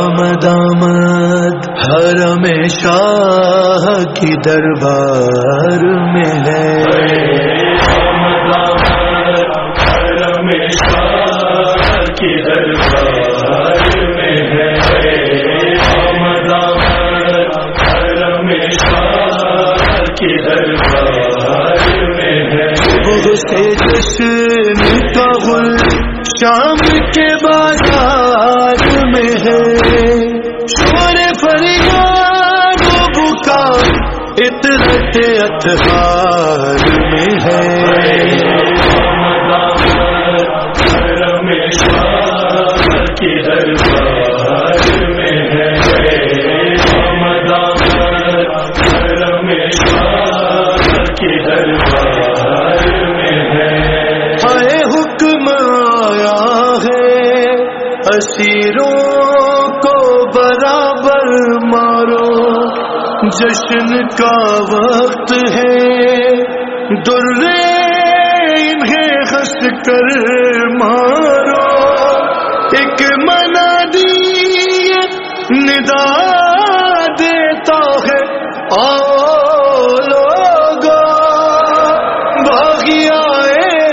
آمد آمد حرم شاہ کی دربار میں ہے آمد آمد حرم شاہ کی دربار میں ہے۔ آمد آمد حرم شاہ کی دربار میں ہے وہ سے جشن کا گل شام کے بازار میں ہے شور فریاد و بکا اطرت اتحار میں ہے جشن کا وقت ہے۔ درے، انہیں ہنس کر مارو۔ ایک منادی ندا دیتا ہے آؤ لوگو باغی آئے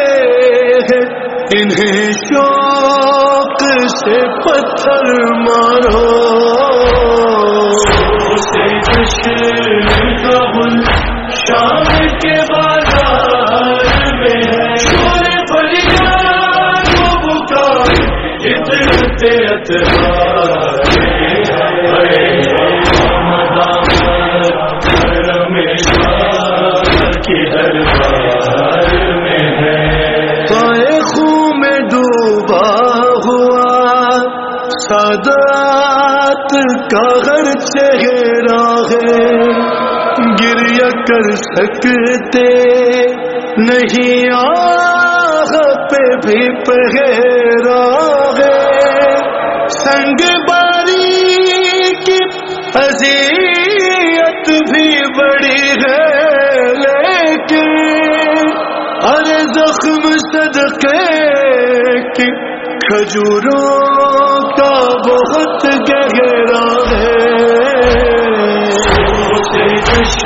ہیں، انہیں شوق سے پتھر مارو۔ شام کے بعد کا گھر چہرہ ہے۔ گریا کر سکتے نہیں آہ پہ بھی پہرا ہے۔ سنگ باری کی اذیت بھی بڑی ہے، لیکن ارے زخم صدقے کی کھجوروں کا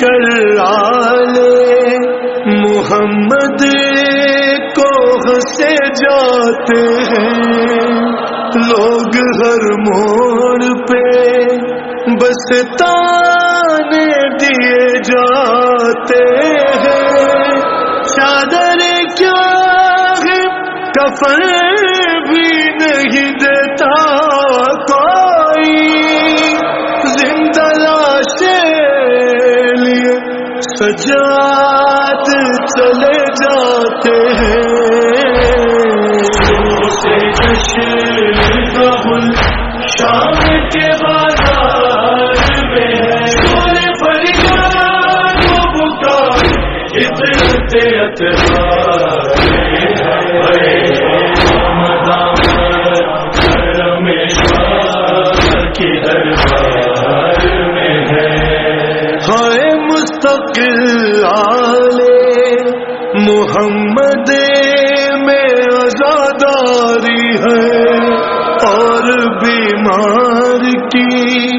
کر آلے محمد کو ہنسے جاتے ہیں لوگ ہر موڑ پہ بس تانے دیے جاتے ہیں۔ چادر کیا ہے؟ کفن سجاد چلے جاتے ہیں۔ اسے جشن کا شام کے بازار میں ہے شور فریاد و بکا میں ہے تک آلے محمد میں آزاداری ہے اور بیمار کی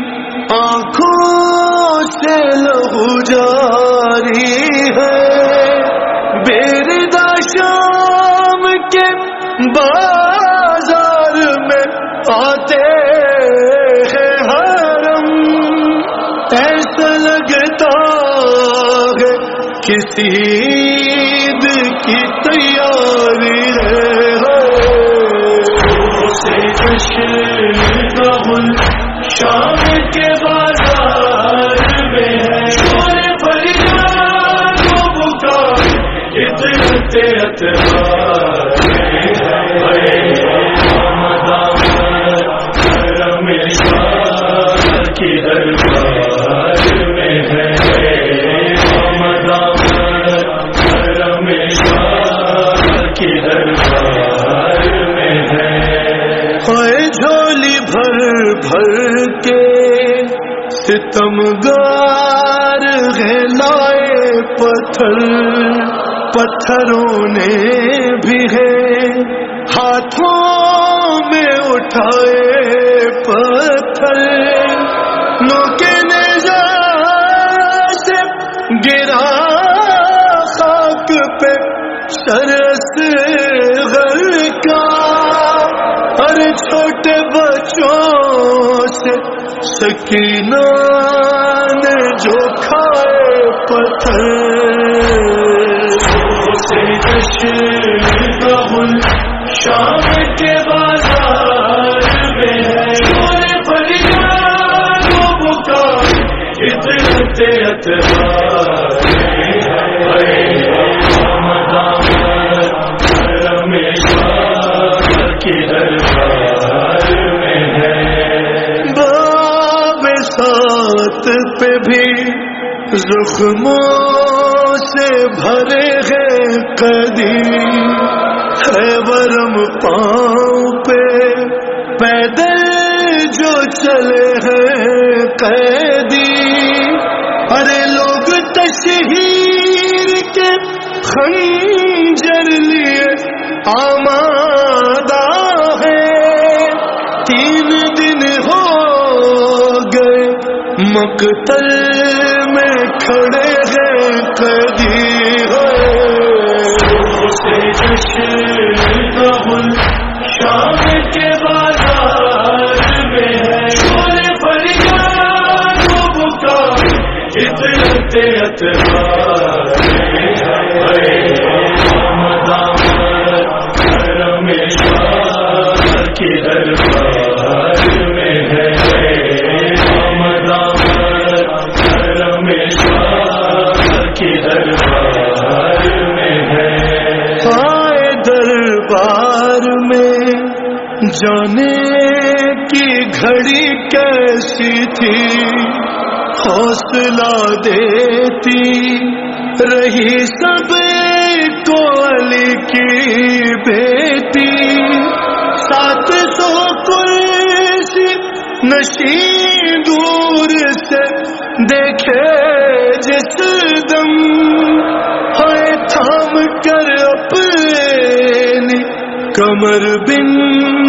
آنکھوں سے لہو جاری ہے۔ بیردا شام کے بعد عید کی تیاری ہے شام کے بازار میں ہے سونے پر بکار اتنے اتوار رمیشا کی دربار بھر کے ستم گار ہے لائے پتھر، پتھروں نے بھی ہے ہاتھوں میں اٹھائے پتھر۔ نوکے نے سے گرا خاک پہ سرس غر کا اور چھوٹے بچوں سے سکینہ نے جو کھائے پتھر۔ شام کے بازار میں ہے۔ سونے کو بکا اتنے اتوار پہ بھی زخموں سے بھرے ہیں قدی ہے ورم پاؤں پہ پیدل جو چلے ہیں قیدی۔ ارے لوگ تشہیر کے خنجر لیے آمادہ مقتل میں کھڑے ہیں قیدی شام کے بازار میں ہے سونے پر بکار اتنے اتوار جانے کی گھڑی کیسی تھی؟ حوصلہ دیتی رہی سب کو علی کی بیٹی۔ سات سو کرسی نشین دور سے دیکھے جس دم۔ ہوئے تھام کر اپنی کمر بن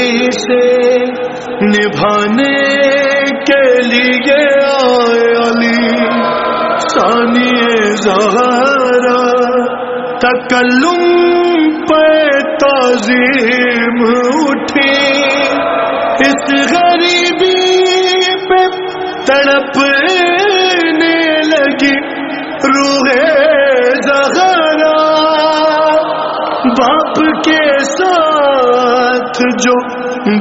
نبھانے کے لیے آئے علی۔ ثانی زہرا تکلم پہ تازی۔